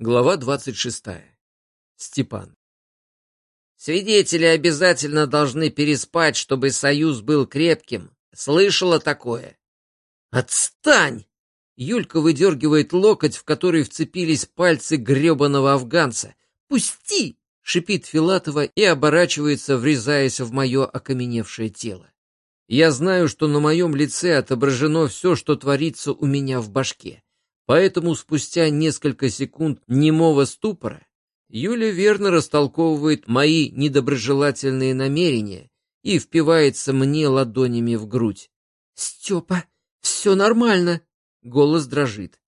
Глава 26. Степан. Свидетели обязательно должны переспать, чтобы союз был крепким. Слышала такое? Отстань! Юлька выдергивает локоть, в который вцепились пальцы гребаного афганца. «Пусти!» — шипит Филатова и оборачивается, врезаясь в мое окаменевшее тело. Я знаю, что на моем лице отображено все, что творится у меня в башке. Поэтому спустя несколько секунд немого ступора Юля верно растолковывает мои недоброжелательные намерения и впивается мне ладонями в грудь. «Степа, все нормально!» — голос дрожит.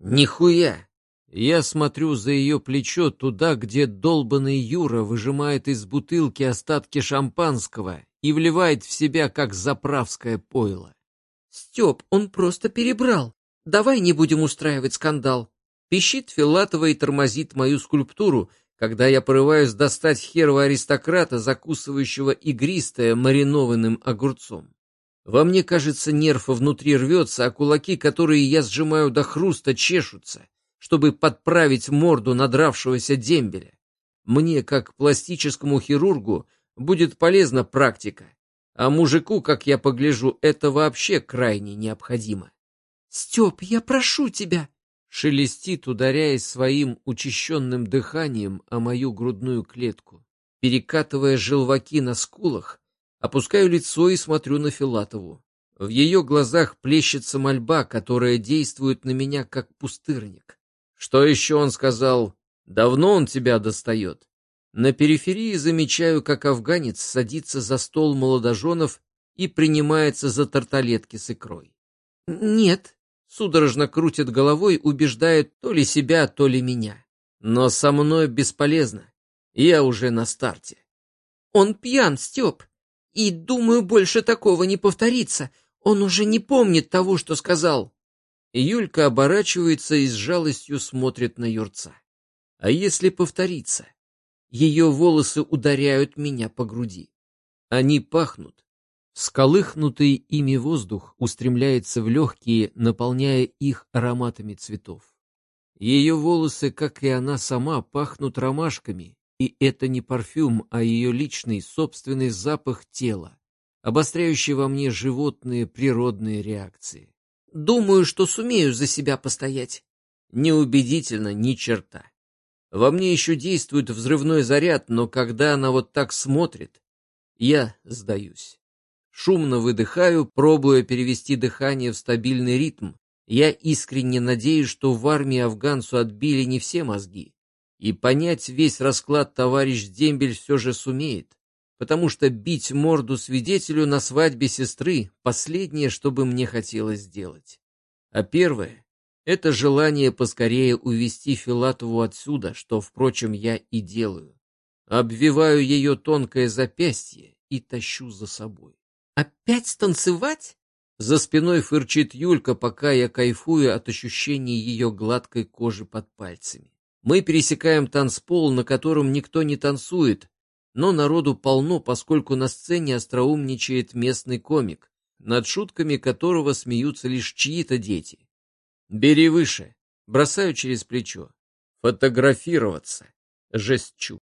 «Нихуя!» Я смотрю за ее плечо туда, где долбанный Юра выжимает из бутылки остатки шампанского и вливает в себя, как заправское пойло. «Степ, он просто перебрал. Давай не будем устраивать скандал». Пищит Филатова и тормозит мою скульптуру, когда я порываюсь достать херова аристократа, закусывающего игристое маринованным огурцом. Во мне, кажется, нерв внутри рвется, а кулаки, которые я сжимаю до хруста, чешутся, чтобы подправить морду надравшегося дембеля. Мне, как пластическому хирургу, будет полезна практика, а мужику, как я погляжу, это вообще крайне необходимо. «Степ, я прошу тебя!» Шелестит, ударяясь своим учащенным дыханием о мою грудную клетку. Перекатывая желваки на скулах, опускаю лицо и смотрю на Филатову. В ее глазах плещется мольба, которая действует на меня как пустырник. Что еще он сказал? Давно он тебя достает? На периферии замечаю, как афганец садится за стол молодоженов и принимается за тарталетки с икрой. «Нет», — судорожно крутит головой, убеждает то ли себя, то ли меня. Но со мной бесполезно. Я уже на старте. «Он пьян, Степ, и, думаю, больше такого не повторится. Он уже не помнит того, что сказал». Юлька оборачивается и с жалостью смотрит на Юрца. «А если повторится?» Ее волосы ударяют меня по груди. Они пахнут. Сколыхнутый ими воздух устремляется в легкие, наполняя их ароматами цветов. Ее волосы, как и она сама, пахнут ромашками, и это не парфюм, а ее личный, собственный запах тела, обостряющий во мне животные природные реакции. Думаю, что сумею за себя постоять. Неубедительно ни черта. Во мне еще действует взрывной заряд, но когда она вот так смотрит, я сдаюсь. Шумно выдыхаю, пробуя перевести дыхание в стабильный ритм. Я искренне надеюсь, что в армии афганцу отбили не все мозги. И понять весь расклад товарищ Дембель все же сумеет, потому что бить морду свидетелю на свадьбе сестры — последнее, что бы мне хотелось сделать. А первое это желание поскорее увести Филатову отсюда, что, впрочем, я и делаю. Обвиваю ее тонкое запястье и тащу за собой. «Опять танцевать?» За спиной фырчит Юлька, пока я кайфую от ощущения ее гладкой кожи под пальцами. Мы пересекаем танцпол, на котором никто не танцует, но народу полно, поскольку на сцене остроумничает местный комик, над шутками которого смеются лишь чьи-то дети. Бери выше. Бросаю через плечо. Фотографироваться. Жестчу.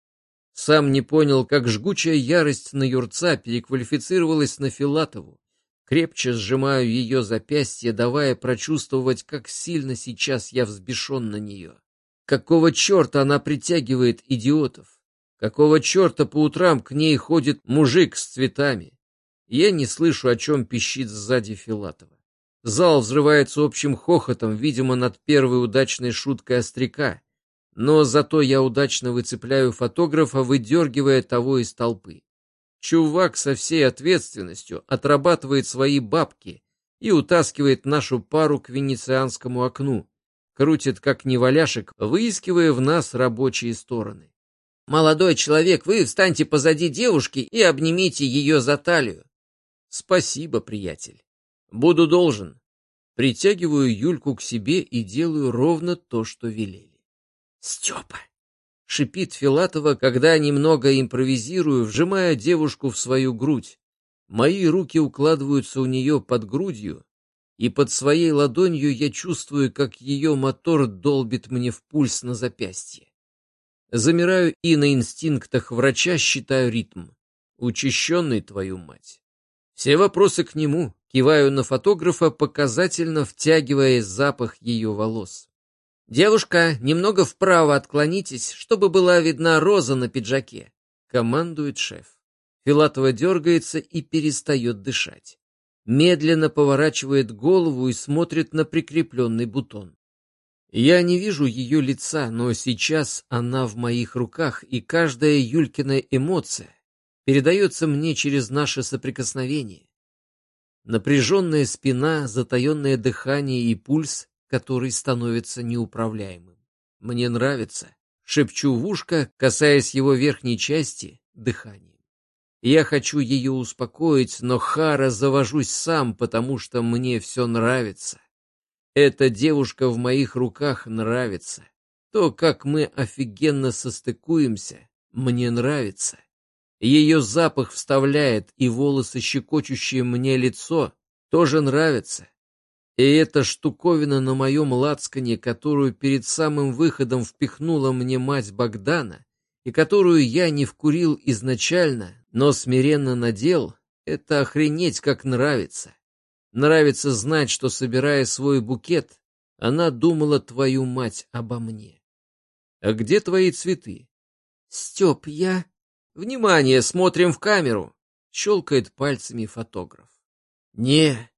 Сам не понял, как жгучая ярость на Юрца переквалифицировалась на Филатову. Крепче сжимаю ее запястье, давая прочувствовать, как сильно сейчас я взбешен на нее. Какого черта она притягивает идиотов? Какого черта по утрам к ней ходит мужик с цветами? Я не слышу, о чем пищит сзади Филатова. Зал взрывается общим хохотом, видимо, над первой удачной шуткой остряка. Но зато я удачно выцепляю фотографа, выдергивая того из толпы. Чувак со всей ответственностью отрабатывает свои бабки и утаскивает нашу пару к венецианскому окну. Крутит как неваляшек, выискивая в нас рабочие стороны. «Молодой человек, вы встаньте позади девушки и обнимите ее за талию». «Спасибо, приятель». Буду должен. Притягиваю Юльку к себе и делаю ровно то, что велели. Степа! Шипит Филатова, когда немного импровизирую, вжимая девушку в свою грудь. Мои руки укладываются у нее под грудью, и под своей ладонью я чувствую, как ее мотор долбит мне в пульс на запястье. Замираю и на инстинктах врача считаю ритм. Учащенный, твою мать. Все вопросы к нему, киваю на фотографа, показательно втягивая запах ее волос. «Девушка, немного вправо отклонитесь, чтобы была видна роза на пиджаке», — командует шеф. Филатова дергается и перестает дышать медленно поворачивает голову и смотрит на прикрепленный бутон. Я не вижу ее лица, но сейчас она в моих руках, и каждая Юлькина эмоция передается мне через наше соприкосновение. Напряженная спина, затаенное дыхание и пульс, который становится неуправляемым. Мне нравится, шепчу в ушко, касаясь его верхней части, дыхания. Я хочу ее успокоить, но Хара завожусь сам, потому что мне все нравится. Эта девушка в моих руках нравится. То, как мы офигенно состыкуемся, мне нравится. Ее запах вставляет, и волосы, щекочущие мне лицо, тоже нравятся. И эта штуковина на моем лацкане, которую перед самым выходом впихнула мне мать Богдана, и которую я не вкурил изначально, но смиренно надел, это охренеть как нравится. Нравится знать, что, собирая свой букет, она думала твою мать обо мне. А где твои цветы? Степ, я... Внимание, смотрим в камеру! Щелкает пальцами фотограф. Не,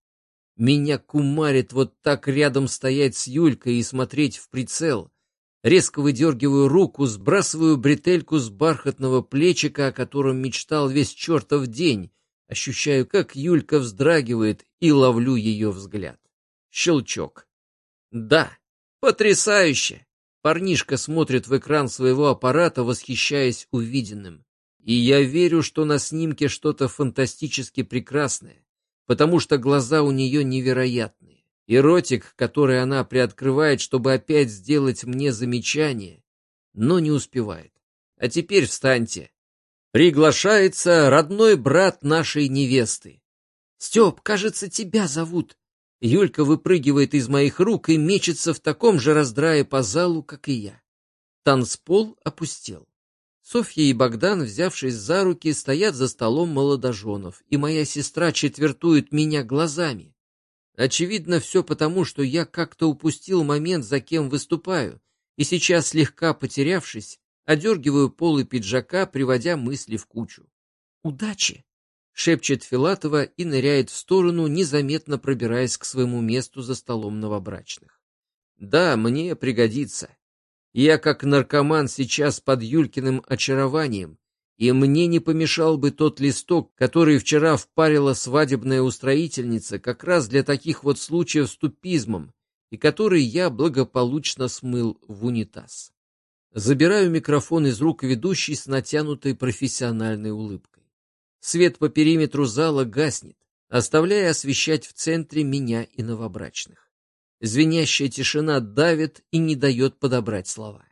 меня кумарит вот так рядом стоять с Юлькой и смотреть в прицел, Резко выдергиваю руку, сбрасываю бретельку с бархатного плечика, о котором мечтал весь чертов день. Ощущаю, как Юлька вздрагивает, и ловлю ее взгляд. Щелчок. Да, потрясающе! Парнишка смотрит в экран своего аппарата, восхищаясь увиденным. И я верю, что на снимке что-то фантастически прекрасное, потому что глаза у нее невероятные и ротик, который она приоткрывает, чтобы опять сделать мне замечание, но не успевает. А теперь встаньте. Приглашается родной брат нашей невесты. Степ, кажется, тебя зовут. Юлька выпрыгивает из моих рук и мечется в таком же раздрае по залу, как и я. Танцпол опустел. Софья и Богдан, взявшись за руки, стоят за столом молодоженов, и моя сестра четвертует меня глазами. Очевидно, все потому, что я как-то упустил момент, за кем выступаю, и сейчас, слегка потерявшись, одергиваю полы пиджака, приводя мысли в кучу. «Удачи!» — шепчет Филатова и ныряет в сторону, незаметно пробираясь к своему месту за столом новобрачных. «Да, мне пригодится. Я, как наркоман, сейчас под Юлькиным очарованием, и мне не помешал бы тот листок, который вчера впарила свадебная устроительница как раз для таких вот случаев с тупизмом, и который я благополучно смыл в унитаз. Забираю микрофон из рук ведущей с натянутой профессиональной улыбкой. Свет по периметру зала гаснет, оставляя освещать в центре меня и новобрачных. Звенящая тишина давит и не дает подобрать слова.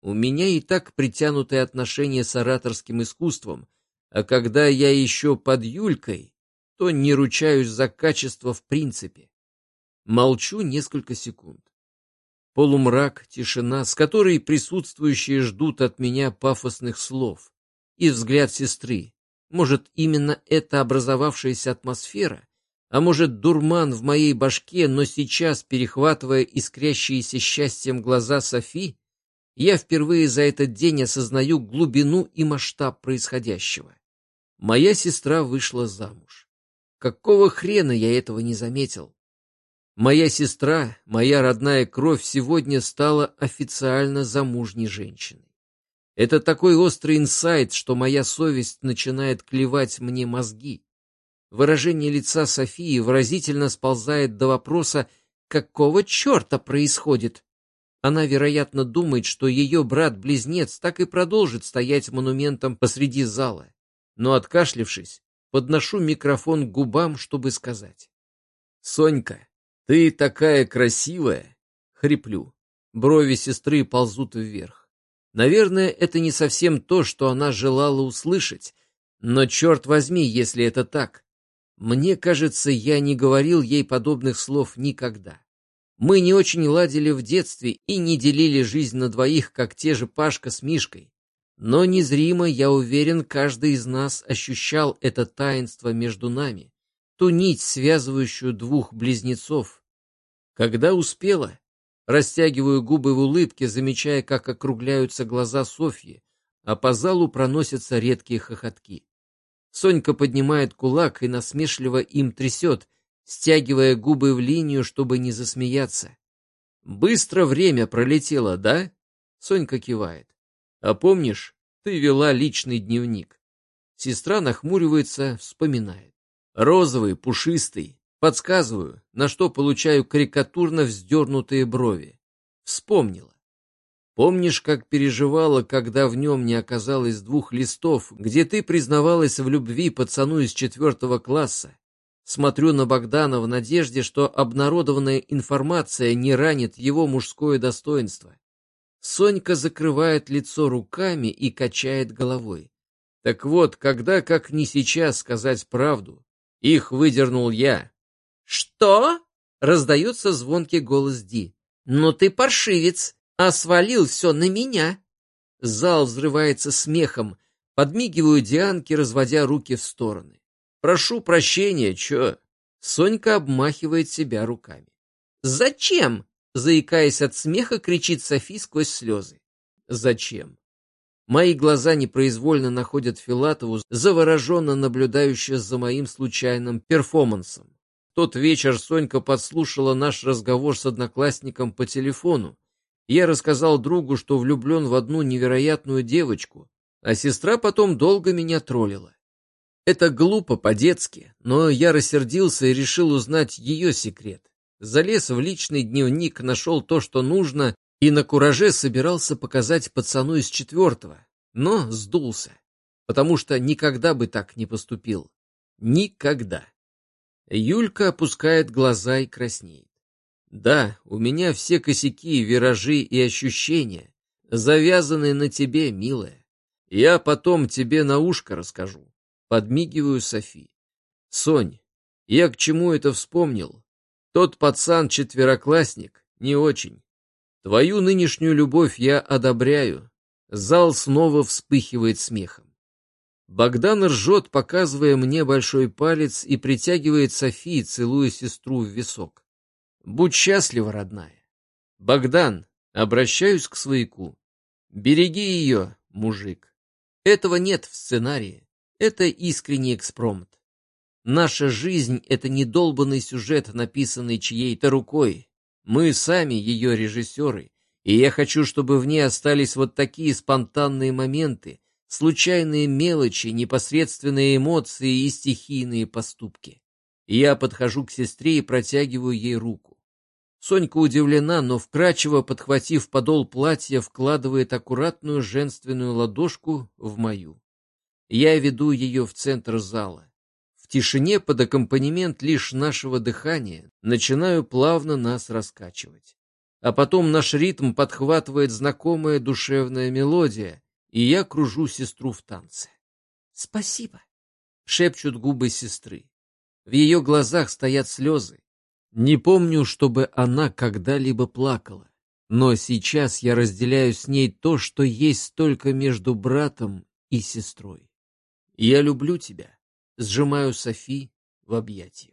У меня и так притянутые отношения с ораторским искусством, а когда я еще под Юлькой, то не ручаюсь за качество в принципе. Молчу несколько секунд. Полумрак, тишина, с которой присутствующие ждут от меня пафосных слов, и взгляд сестры. Может, именно эта образовавшаяся атмосфера, а может, дурман в моей башке, но сейчас, перехватывая искрящиеся счастьем глаза Софи, я впервые за этот день осознаю глубину и масштаб происходящего. Моя сестра вышла замуж. Какого хрена я этого не заметил? Моя сестра, моя родная кровь сегодня стала официально замужней женщиной. Это такой острый инсайт, что моя совесть начинает клевать мне мозги. Выражение лица Софии выразительно сползает до вопроса, какого черта происходит? Она, вероятно, думает, что ее брат-близнец так и продолжит стоять монументом посреди зала. Но, откашлившись, подношу микрофон к губам, чтобы сказать. «Сонька, ты такая красивая!» — хриплю. Брови сестры ползут вверх. Наверное, это не совсем то, что она желала услышать, но черт возьми, если это так. Мне кажется, я не говорил ей подобных слов никогда. Мы не очень ладили в детстве и не делили жизнь на двоих, как те же Пашка с Мишкой. Но незримо, я уверен, каждый из нас ощущал это таинство между нами, ту нить, связывающую двух близнецов. Когда успела, растягиваю губы в улыбке, замечая, как округляются глаза Софьи, а по залу проносятся редкие хохотки. Сонька поднимает кулак и насмешливо им трясет, стягивая губы в линию, чтобы не засмеяться. «Быстро время пролетело, да?» Сонька кивает. «А помнишь, ты вела личный дневник?» Сестра нахмуривается, вспоминает. «Розовый, пушистый. Подсказываю, на что получаю карикатурно вздернутые брови. Вспомнила. Помнишь, как переживала, когда в нем не оказалось двух листов, где ты признавалась в любви пацану из четвертого класса? Смотрю на Богдана в надежде, что обнародованная информация не ранит его мужское достоинство. Сонька закрывает лицо руками и качает головой. Так вот, когда, как не сейчас, сказать правду? Их выдернул я. «Что?» — раздается звонкий голос Ди. «Ну ты паршивец!» А свалил все на меня. Зал взрывается смехом, подмигиваю Дианке, разводя руки в стороны. Прошу прощения, чё? Сонька обмахивает себя руками. Зачем? Заикаясь от смеха, кричит Софи сквозь слезы. Зачем? Мои глаза непроизвольно находят Филатову, завороженно наблюдающую за моим случайным перформансом. тот вечер Сонька подслушала наш разговор с одноклассником по телефону, я рассказал другу, что влюблен в одну невероятную девочку, а сестра потом долго меня троллила. Это глупо по-детски, но я рассердился и решил узнать ее секрет. Залез в личный дневник, нашел то, что нужно, и на кураже собирался показать пацану из четвертого, но сдулся, потому что никогда бы так не поступил. Никогда. Юлька опускает глаза и краснеет. Да, у меня все косяки, виражи и ощущения, завязаны на тебе, милая. Я потом тебе на ушко расскажу. Подмигиваю Софи. Сонь, я к чему это вспомнил? Тот пацан-четвероклассник не очень. Твою нынешнюю любовь я одобряю. Зал снова вспыхивает смехом. Богдан ржет, показывая мне большой палец и притягивает Софи, целуя сестру в висок. Будь счастлива, родная. Богдан, обращаюсь к свояку. Береги ее, мужик. Этого нет в сценарии. Это искренний экспромт. Наша жизнь — это не долбанный сюжет, написанный чьей-то рукой. Мы сами ее режиссеры, и я хочу, чтобы в ней остались вот такие спонтанные моменты, случайные мелочи, непосредственные эмоции и стихийные поступки. Я подхожу к сестре и протягиваю ей руку. Сонька удивлена, но вкрадчиво подхватив подол платья, вкладывает аккуратную женственную ладошку в мою. Я веду ее в центр зала. В тишине под аккомпанемент лишь нашего дыхания начинаю плавно нас раскачивать. А потом наш ритм подхватывает знакомая душевная мелодия, и я кружу сестру в танце. «Спасибо!» — шепчут губы сестры. В ее глазах стоят слезы, не помню, чтобы она когда-либо плакала, но сейчас я разделяю с ней то, что есть только между братом и сестрой. Я люблю тебя, сжимаю Софи в объятиях.